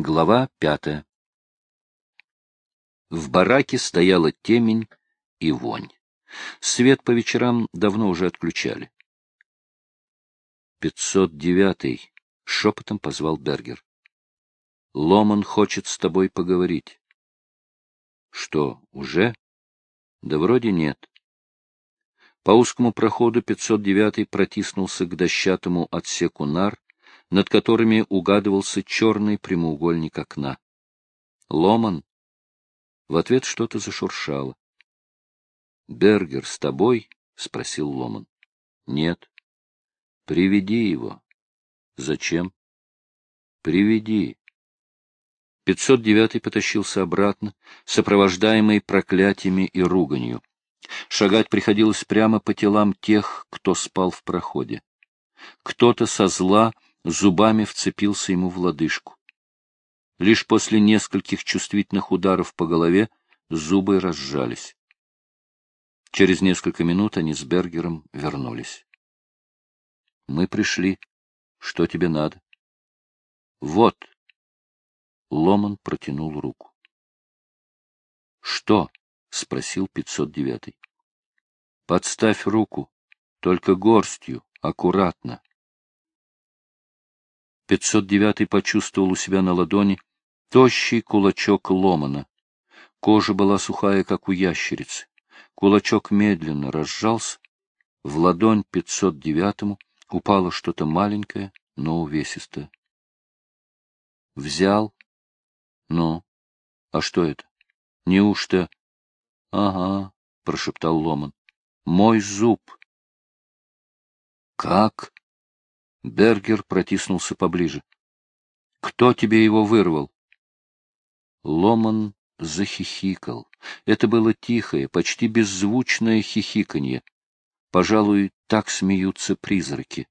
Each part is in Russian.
Глава пятая В бараке стояла темень и вонь. Свет по вечерам давно уже отключали. «Пятьсот девятый», — шепотом позвал Бергер. «Ломан хочет с тобой поговорить». «Что, уже?» «Да вроде нет». По узкому проходу 509-й протиснулся к дощатому отсеку нар, над которыми угадывался черный прямоугольник окна. «Ломан?» В ответ что-то зашуршало. «Бергер с тобой?» — спросил Ломан. «Нет». «Приведи его». «Зачем?» «Приведи». 509-й потащился обратно, сопровождаемый проклятиями и руганью. Шагать приходилось прямо по телам тех, кто спал в проходе. Кто-то со зла зубами вцепился ему в лодыжку. Лишь после нескольких чувствительных ударов по голове зубы разжались. Через несколько минут они с Бергером вернулись. — Мы пришли. Что тебе надо? — Вот. Ломан протянул руку. — Что? — спросил 509-й. — Подставь руку, только горстью, аккуратно. 509-й почувствовал у себя на ладони тощий кулачок ломана. Кожа была сухая, как у ящерицы. Кулачок медленно разжался. В ладонь 509-му упало что-то маленькое, но увесистое. Взял. Ну, а что это? Неужто... — Ага, — прошептал Ломан. — Мой зуб. — Как? Бергер протиснулся поближе. — Кто тебе его вырвал? Ломан захихикал. Это было тихое, почти беззвучное хихиканье. Пожалуй, так смеются призраки.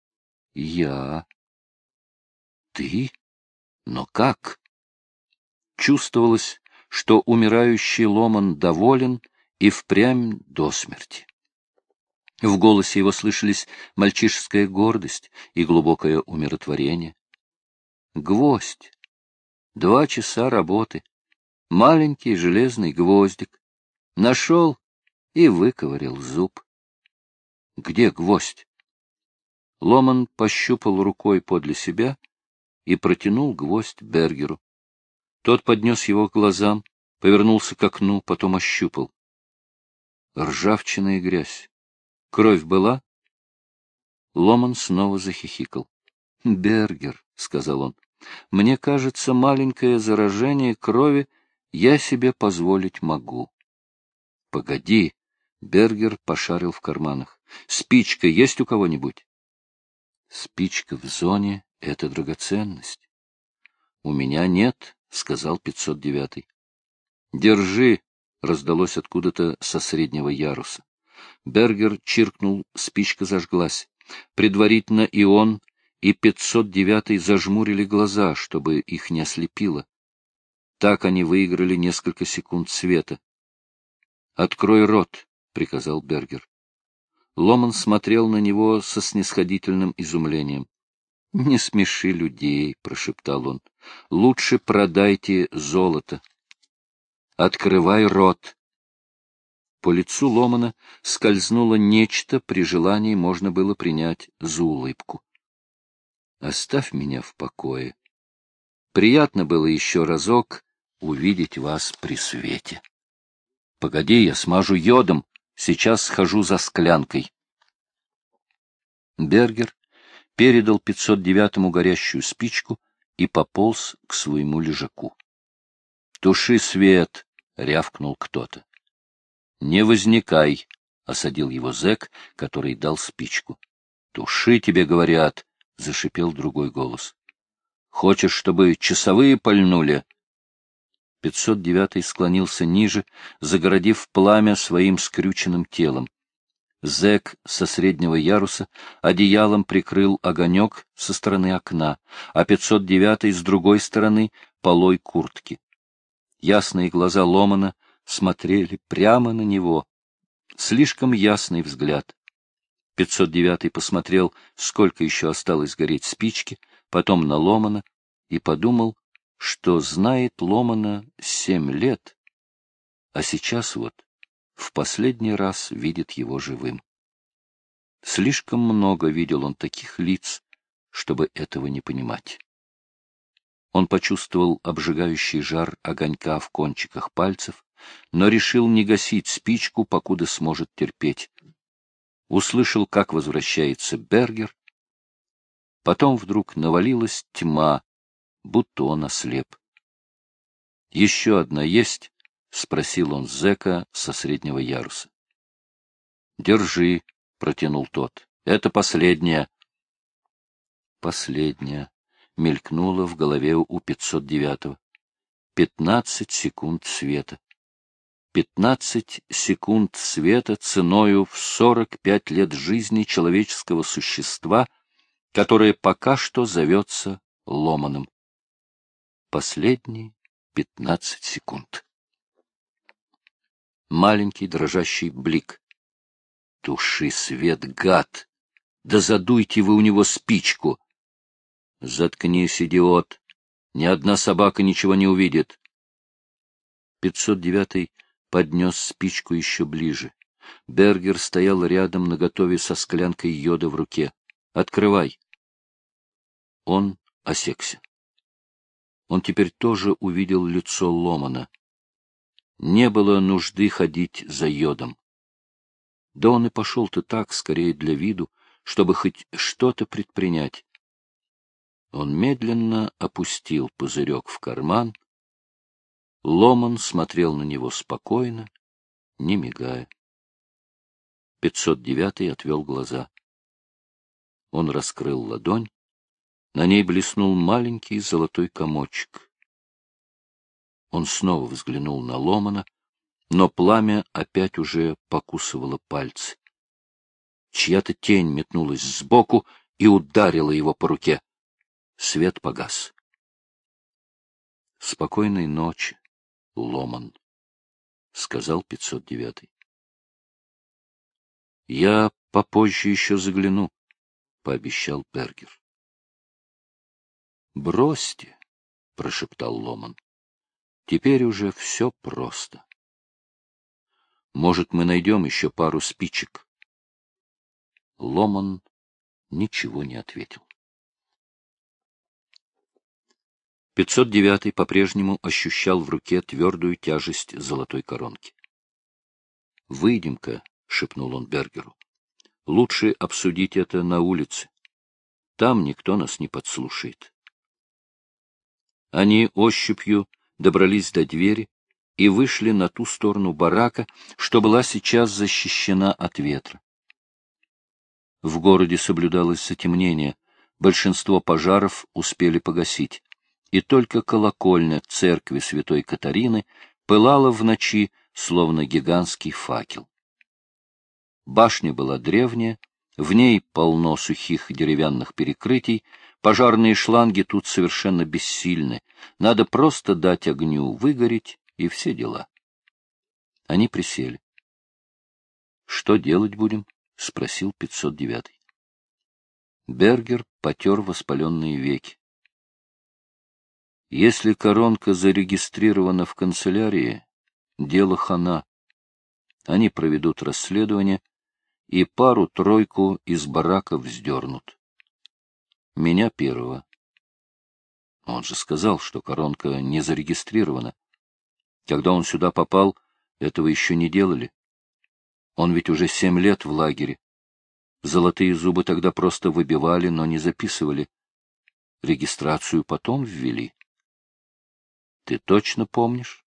— Я? — Ты? Но как? Чувствовалось, что умирающий Ломан доволен и впрямь до смерти. В голосе его слышались мальчишеская гордость и глубокое умиротворение. Гвоздь. Два часа работы. Маленький железный гвоздик. Нашел и выковырял зуб. Где гвоздь? Ломан пощупал рукой подле себя и протянул гвоздь Бергеру. Тот поднес его к глазам, повернулся к окну, потом ощупал. Ржавчина и грязь. Кровь была? Ломан снова захихикал. — Бергер, — сказал он, — мне кажется, маленькое заражение крови я себе позволить могу. — Погоди, — Бергер пошарил в карманах. — Спичка есть у кого-нибудь? — Спичка в зоне — это драгоценность. — У меня нет, — сказал 509-й. — Держи, — раздалось откуда-то со среднего яруса. Бергер чиркнул, спичка зажглась. Предварительно и он, и 509-й зажмурили глаза, чтобы их не ослепило. Так они выиграли несколько секунд света. — Открой рот, — приказал Бергер. Ломан смотрел на него со снисходительным изумлением. — Не смеши людей, — прошептал он. — Лучше продайте золото. — Открывай рот. По лицу Ломана скользнуло нечто, при желании можно было принять за улыбку. «Оставь меня в покое. Приятно было еще разок увидеть вас при свете. Погоди, я смажу йодом, сейчас схожу за склянкой». Бергер передал 509-му горящую спичку и пополз к своему лежаку. — Туши свет! — рявкнул кто-то. — Не возникай, — осадил его зэк, который дал спичку. — Туши, тебе говорят, — зашипел другой голос. — Хочешь, чтобы часовые пальнули? 509-й склонился ниже, загородив пламя своим скрюченным телом. Зэк со среднего яруса одеялом прикрыл огонек со стороны окна, а 509-й с другой стороны — полой куртки. Ясные глаза Ломана — смотрели прямо на него. Слишком ясный взгляд. 509-й посмотрел, сколько еще осталось гореть спички, потом на Ломана и подумал, что знает Ломана семь лет, а сейчас вот в последний раз видит его живым. Слишком много видел он таких лиц, чтобы этого не понимать. Он почувствовал обжигающий жар огонька в кончиках пальцев, но решил не гасить спичку, покуда сможет терпеть. Услышал, как возвращается Бергер. Потом вдруг навалилась тьма, будто он ослеп. — Еще одна есть? — спросил он зэка со среднего яруса. — Держи, — протянул тот. — Это последняя. Последняя мелькнула в голове у 509-го. Пятнадцать секунд света. Пятнадцать секунд света ценою в сорок пять лет жизни человеческого существа, которое пока что зовется ломаным. Последние пятнадцать секунд. Маленький дрожащий блик. Туши свет, гад! Да задуйте вы у него спичку! Заткнись, идиот! Ни одна собака ничего не увидит. 509-й поднес спичку еще ближе. Бергер стоял рядом наготове со склянкой йода в руке. «Открывай!» Он осекся. Он теперь тоже увидел лицо Ломана. Не было нужды ходить за йодом. Да он и пошел-то так, скорее для виду, чтобы хоть что-то предпринять. Он медленно опустил пузырек в карман. Ломан смотрел на него спокойно, не мигая. 509 отвел глаза. Он раскрыл ладонь. На ней блеснул маленький золотой комочек. Он снова взглянул на Ломана, но пламя опять уже покусывало пальцы. Чья-то тень метнулась сбоку и ударила его по руке. Свет погас. — Спокойной ночи, Ломан, — сказал 509-й. — Я попозже еще загляну, — пообещал Бергер. — Бросьте, — прошептал Ломан. — Теперь уже все просто. Может, мы найдем еще пару спичек? Ломан ничего не ответил. 509 по-прежнему ощущал в руке твердую тяжесть золотой коронки. — Выйдем-ка, — шепнул он Бергеру. — Лучше обсудить это на улице. Там никто нас не подслушает. Они ощупью добрались до двери и вышли на ту сторону барака, что была сейчас защищена от ветра. В городе соблюдалось затемнение, большинство пожаров успели погасить и только колокольня церкви святой Катарины пылала в ночи, словно гигантский факел. Башня была древняя, в ней полно сухих деревянных перекрытий, пожарные шланги тут совершенно бессильны, надо просто дать огню выгореть, и все дела. Они присели. — Что делать будем? — спросил 509-й. Бергер потер воспаленные веки. Если коронка зарегистрирована в канцелярии, дело хана. Они проведут расследование и пару-тройку из барака вздернут. Меня первого. Он же сказал, что коронка не зарегистрирована. Когда он сюда попал, этого еще не делали. Он ведь уже семь лет в лагере. Золотые зубы тогда просто выбивали, но не записывали. Регистрацию потом ввели. Ты точно помнишь?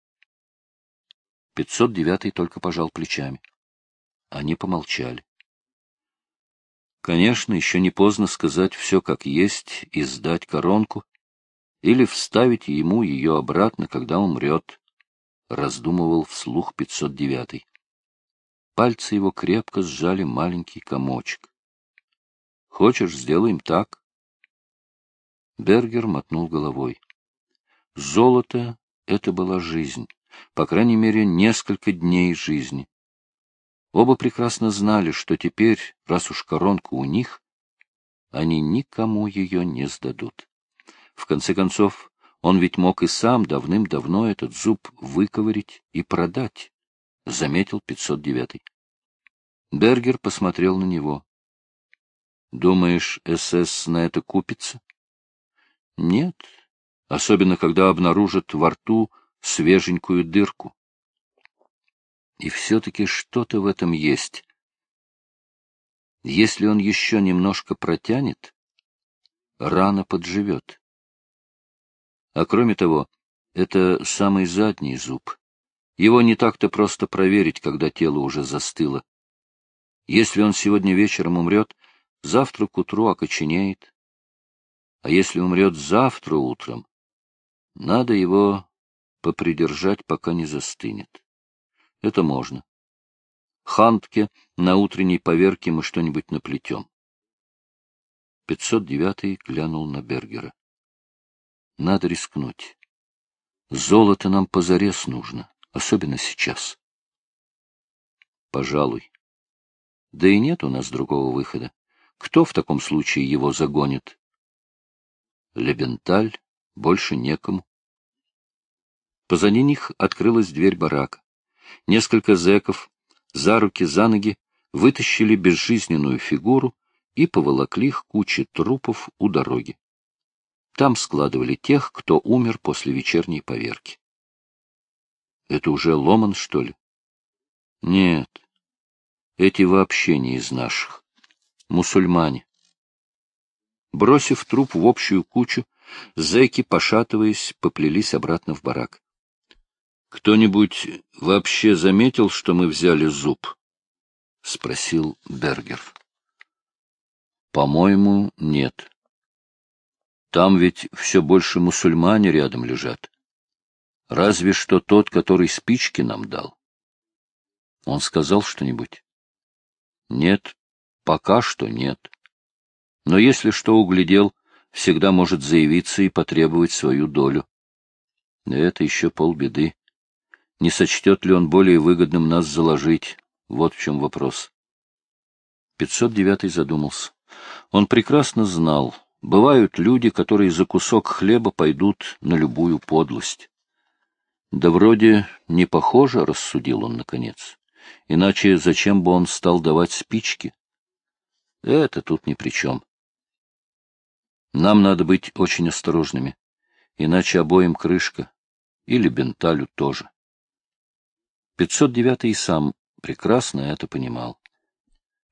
Пятьсот девятый только пожал плечами. Они помолчали. Конечно, еще не поздно сказать все как есть и сдать коронку, или вставить ему ее обратно, когда умрет, — раздумывал вслух 509-й. Пальцы его крепко сжали маленький комочек. — Хочешь, сделаем так? Бергер мотнул головой. Золото — это была жизнь, по крайней мере, несколько дней жизни. Оба прекрасно знали, что теперь, раз уж коронка у них, они никому ее не сдадут. В конце концов, Он ведь мог и сам давным-давно этот зуб выковырить и продать, — заметил 509-й. Бергер посмотрел на него. — Думаешь, СС на это купится? — Нет, особенно когда обнаружат во рту свеженькую дырку. И все-таки что-то в этом есть. Если он еще немножко протянет, рана подживет. А кроме того, это самый задний зуб. Его не так-то просто проверить, когда тело уже застыло. Если он сегодня вечером умрет, завтра к утру окоченеет. А если умрет завтра утром, надо его попридержать, пока не застынет. Это можно. Хантке на утренней поверке мы что-нибудь наплетем. 509-й глянул на Бергера. Надо рискнуть. Золото нам позарез нужно, особенно сейчас. Пожалуй. Да и нет у нас другого выхода. Кто в таком случае его загонит? Лебенталь, больше некому. Позади них открылась дверь барака. Несколько зэков за руки, за ноги вытащили безжизненную фигуру и поволокли их куче трупов у дороги. Там складывали тех, кто умер после вечерней поверки. Это уже Ломан, что ли? Нет, эти вообще не из наших. Мусульмане. Бросив труп в общую кучу, зэки, пошатываясь, поплелись обратно в барак. — Кто-нибудь вообще заметил, что мы взяли зуб? — спросил Бергер. — По-моему, нет. Там ведь все больше мусульмане рядом лежат. Разве что тот, который спички нам дал. Он сказал что-нибудь? Нет, пока что нет. Но если что углядел, всегда может заявиться и потребовать свою долю. Это еще полбеды. Не сочтет ли он более выгодным нас заложить? Вот в чем вопрос. 509 задумался. Он прекрасно знал, бывают люди, которые за кусок хлеба пойдут на любую подлость. Да вроде не похоже, рассудил он наконец. Иначе зачем бы он стал давать спички? Это тут ни при чем. Нам надо быть очень осторожными, иначе обоим крышка, или бенталю тоже. 509 и сам прекрасно это понимал.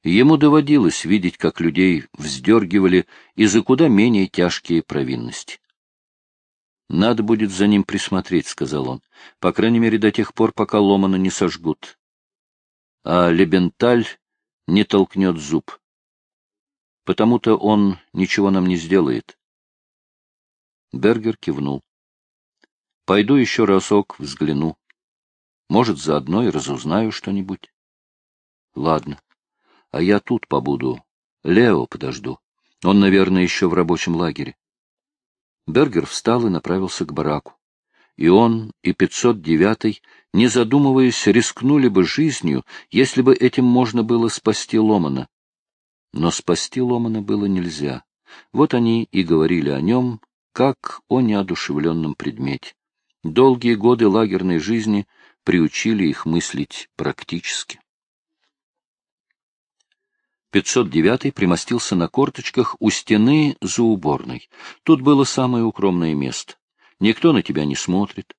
Ему доводилось видеть, как людей вздергивали и за куда менее тяжкие провинности. «Надо будет за ним присмотреть», — сказал он, — «по крайней мере до тех пор, пока Ломана не сожгут а Лебенталь не толкнет зуб. Потому-то он ничего нам не сделает. Бергер кивнул. Пойду еще разок взгляну. Может, заодно и разузнаю что-нибудь. Ладно. А я тут побуду. Лео подожду. Он, наверное, еще в рабочем лагере. Бергер встал и направился к бараку и он, и 509-й, не задумываясь, рискнули бы жизнью, если бы этим можно было спасти Ломана. Но спасти Ломана было нельзя. Вот они и говорили о нем, как о неодушевленном предмете. Долгие годы лагерной жизни приучили их мыслить практически. 509 примостился на корточках у стены за уборной. Тут было самое укромное место. Никто на тебя не смотрит.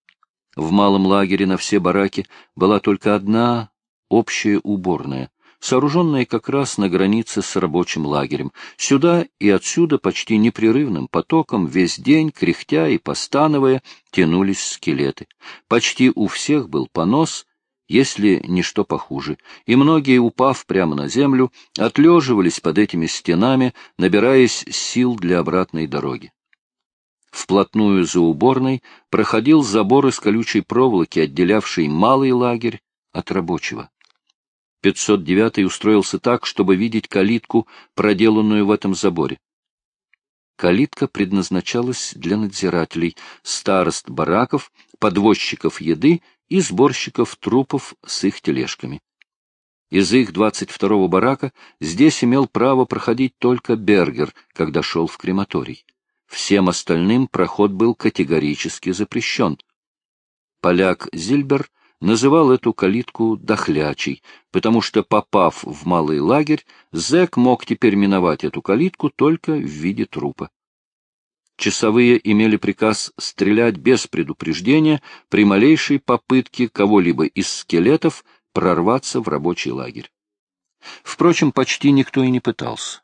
В малом лагере на все бараки была только одна общая уборная, сооруженная как раз на границе с рабочим лагерем. Сюда и отсюда почти непрерывным потоком весь день, кряхтя и постановая, тянулись скелеты. Почти у всех был понос, если не что похуже, и многие, упав прямо на землю, отлеживались под этими стенами, набираясь сил для обратной дороги. Вплотную за уборной проходил забор из колючей проволоки, отделявший малый лагерь от рабочего. 509 устроился так, чтобы видеть калитку, проделанную в этом заборе. Калитка предназначалась для надзирателей, старост бараков, подвозчиков еды и сборщиков трупов с их тележками. Из их 22-го барака здесь имел право проходить только Бергер, когда шел в крематорий. Всем остальным проход был категорически запрещен. Поляк Зильбер называл эту калитку «дохлячей», потому что, попав в малый лагерь, зэк мог теперь миновать эту калитку только в виде трупа. Часовые имели приказ стрелять без предупреждения при малейшей попытке кого-либо из скелетов прорваться в рабочий лагерь. Впрочем, почти никто и не пытался.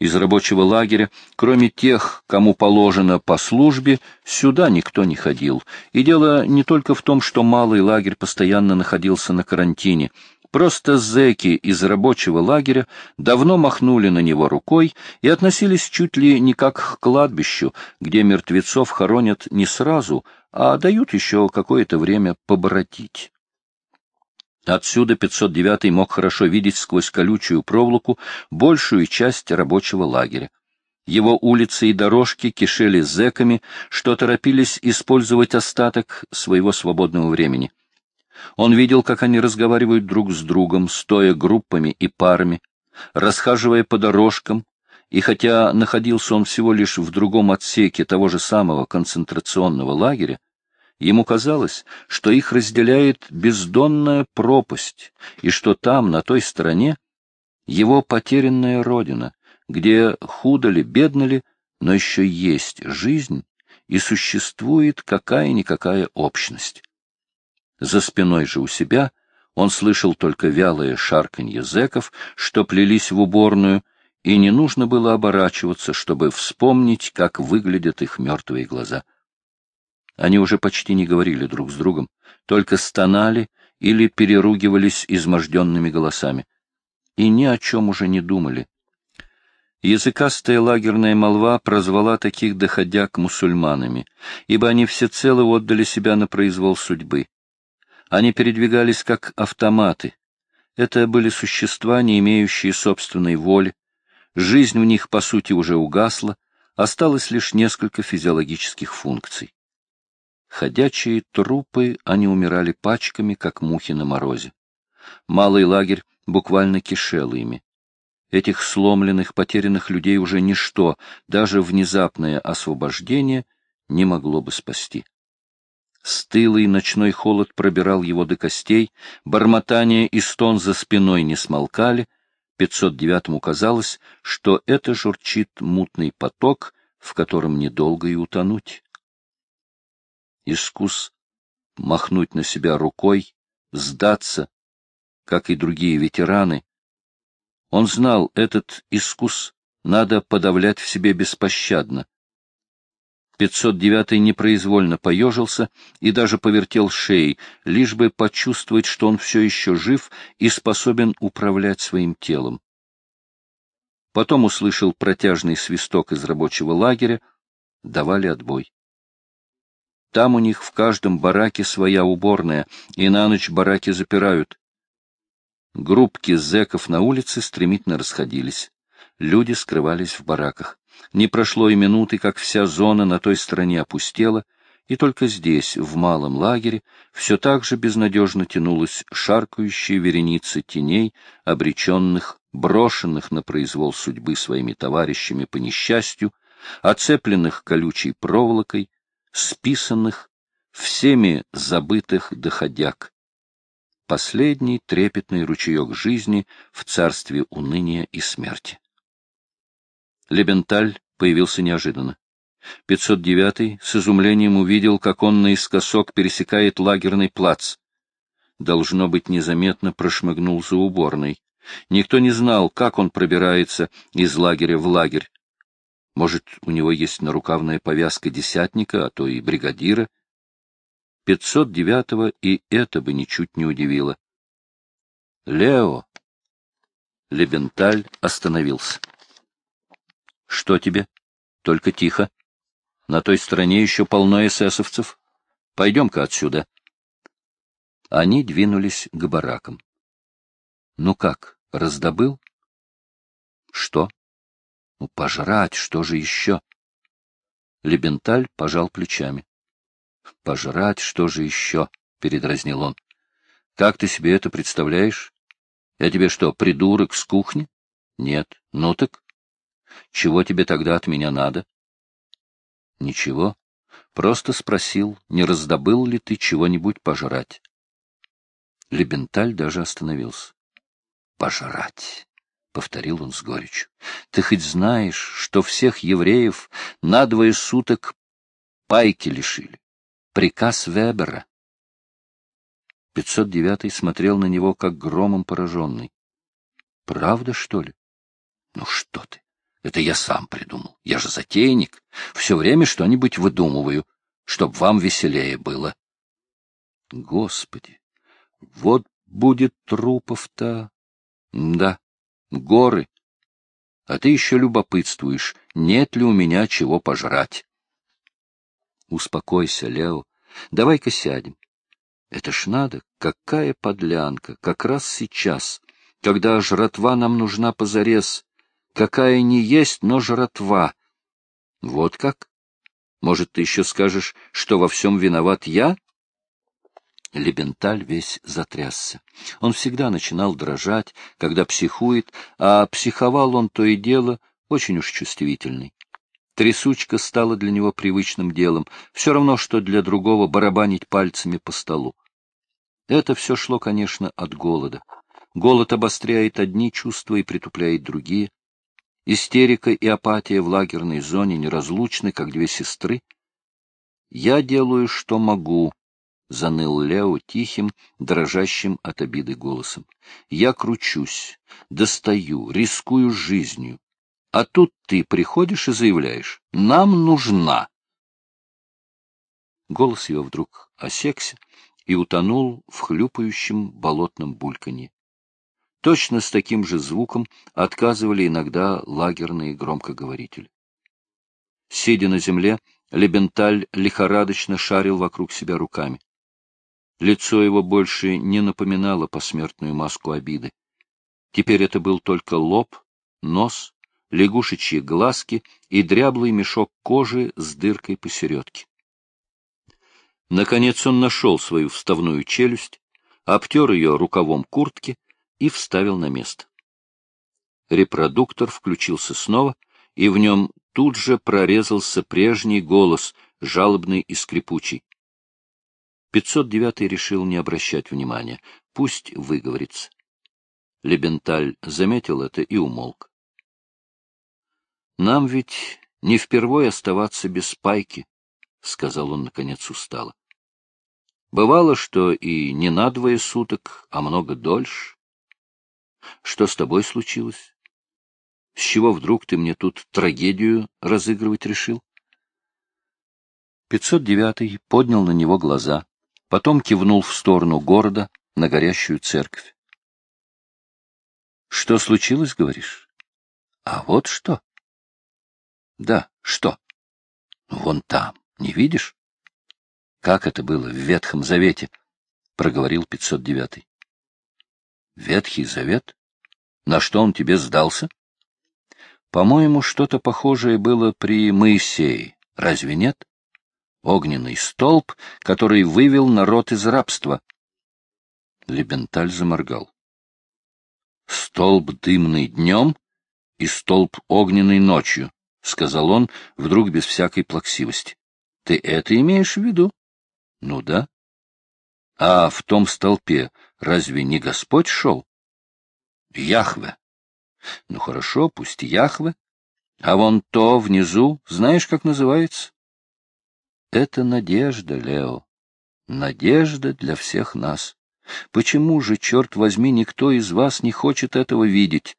Из рабочего лагеря, кроме тех, кому положено по службе, сюда никто не ходил. И дело не только в том, что малый лагерь постоянно находился на карантине. Просто зэки из рабочего лагеря давно махнули на него рукой и относились чуть ли не как к кладбищу, где мертвецов хоронят не сразу, а дают еще какое-то время поборотить. Отсюда 509 мог хорошо видеть сквозь колючую проволоку большую часть рабочего лагеря. Его улицы и дорожки кишели зэками, что торопились использовать остаток своего свободного времени. Он видел, как они разговаривают друг с другом, стоя группами и парами, расхаживая по дорожкам, и хотя находился он всего лишь в другом отсеке того же самого концентрационного лагеря, Ему казалось, что их разделяет бездонная пропасть, и что там, на той стороне, его потерянная родина, где худо ли, бедно ли, но еще есть жизнь и существует какая-никакая общность. За спиной же у себя он слышал только вялое шарканье зэков, что плелись в уборную, и не нужно было оборачиваться, чтобы вспомнить, как выглядят их мертвые глаза. Они уже почти не говорили друг с другом, только стонали или переругивались изможденными голосами. И ни о чем уже не думали. Языкастая лагерная молва прозвала таких доходяг мусульманами, ибо они всецело отдали себя на произвол судьбы. Они передвигались как автоматы. Это были существа, не имеющие собственной воли. Жизнь в них, по сути, уже угасла, осталось лишь несколько физиологических функций. Ходячие трупы, они умирали пачками, как мухи на морозе. Малый лагерь буквально кишел ими. Этих сломленных, потерянных людей уже ничто, даже внезапное освобождение, не могло бы спасти. Стылый ночной холод пробирал его до костей, бормотание и стон за спиной не смолкали. 509-му казалось, что это журчит мутный поток, в котором недолго и утонуть искус махнуть на себя рукой, сдаться, как и другие ветераны. Он знал, этот искус надо подавлять в себе беспощадно. 509-й непроизвольно поежился и даже повертел шеей, лишь бы почувствовать, что он все еще жив и способен управлять своим телом. Потом услышал протяжный свисток из рабочего лагеря, давали отбой. Там у них в каждом бараке своя уборная, и на ночь бараки запирают. Группки зэков на улице стремительно расходились. Люди скрывались в бараках. Не прошло и минуты, как вся зона на той стороне опустела, и только здесь, в малом лагере, все так же безнадежно тянулась шаркающая вереница теней, обреченных, брошенных на произвол судьбы своими товарищами по несчастью, оцепленных колючей проволокой, списанных, всеми забытых доходяг. Последний трепетный ручеек жизни в царстве уныния и смерти. Лебенталь появился неожиданно. 509-й с изумлением увидел, как он наискосок пересекает лагерный плац. Должно быть, незаметно прошмыгнул за уборной. Никто не знал, как он пробирается из лагеря в лагерь. Может, у него есть нарукавная повязка десятника, а то и бригадира? 509-го и это бы ничуть не удивило. «Лео!» Лебенталь остановился. «Что тебе? Только тихо. На той стороне еще полно эсэсовцев. Пойдем-ка отсюда». Они двинулись к баракам. «Ну как, раздобыл?» «Что?» Ну, пожрать, что же еще? Лебенталь пожал плечами. — Пожрать, что же еще? — передразнил он. — Как ты себе это представляешь? Я тебе что, придурок с кухни? Нет. Ну так? Чего тебе тогда от меня надо? Ничего. Просто спросил, не раздобыл ли ты чего-нибудь пожрать. Лебенталь даже остановился. Пожрать, — повторил он с горечью. Ты хоть знаешь, что всех евреев на двое суток пайки лишили? Приказ Вебера. 509 смотрел на него, как громом пораженный. — Правда, что ли? — Ну что ты? Это я сам придумал. Я же затейник. Все время что-нибудь выдумываю, чтоб вам веселее было. Господи, вот будет трупов-то. Да, горы. А ты еще любопытствуешь, нет ли у меня чего пожрать. Успокойся, Лео. Давай-ка сядем. Это ж надо, какая подлянка, как раз сейчас, когда жратва нам нужна позарез, какая не есть, но жратва. Вот как? Может, ты еще скажешь, что во всем виноват я? Лебенталь весь затрясся. Он всегда начинал дрожать, когда психует, а психовал он то и дело очень уж чувствительный. Трясучка стала для него привычным делом, все равно, что для другого барабанить пальцами по столу. Это все шло, конечно, от голода. Голод обостряет одни чувства и притупляет другие. Истерика и апатия в лагерной зоне неразлучны, как две сестры. «Я делаю, что могу», — заныл Лео тихим, дрожащим от обиды голосом. «Я кручусь, достаю, рискую жизнью. А тут ты приходишь и заявляешь, нам нужна». Голос его вдруг осекся, и утонул в хлюпающем болотном бульканье. Точно с таким же звуком отказывали иногда лагерные громкоговорители. Сидя на земле, Лебенталь лихорадочно шарил вокруг себя руками. Лицо его больше не напоминало посмертную маску обиды. Теперь это был только лоб, нос, лягушечьи глазки и дряблый мешок кожи с дыркой посередке. Наконец он нашел свою вставную челюсть, обтер ее рукавом куртки и вставил на место. Репродуктор включился снова, и в нем тут же прорезался прежний голос, жалобный и скрипучий. 509 решил не обращать внимания, пусть выговорится. Лебенталь заметил это и умолк. «Нам ведь не впервой оставаться без пайки», — сказал он, наконец, устало. Бывало, что и не на двое суток, а много дольше. Что с тобой случилось? С чего вдруг ты мне тут трагедию разыгрывать решил? 509 поднял на него глаза, потом кивнул в сторону города, на горящую церковь. — Что случилось, говоришь? — А вот что? — Да, что? — Вон там, не видишь? Как это было в Ветхом Завете? — проговорил 509. — Ветхий Завет? На что он тебе сдался? — По-моему, что-то похожее было при Моисее. Разве нет? Огненный столб, который вывел народ из рабства. Лебенталь заморгал. — Столб дымный днем и столб огненный ночью, — сказал он, вдруг без всякой плаксивости. — Ты это имеешь в виду? Ну да. А в том столпе разве не Господь шел? Яхве. Ну хорошо, пусть Яхве. А вон то внизу, знаешь, как называется? Это надежда, Лео. Надежда для всех нас. Почему же, черт возьми, никто из вас не хочет этого видеть?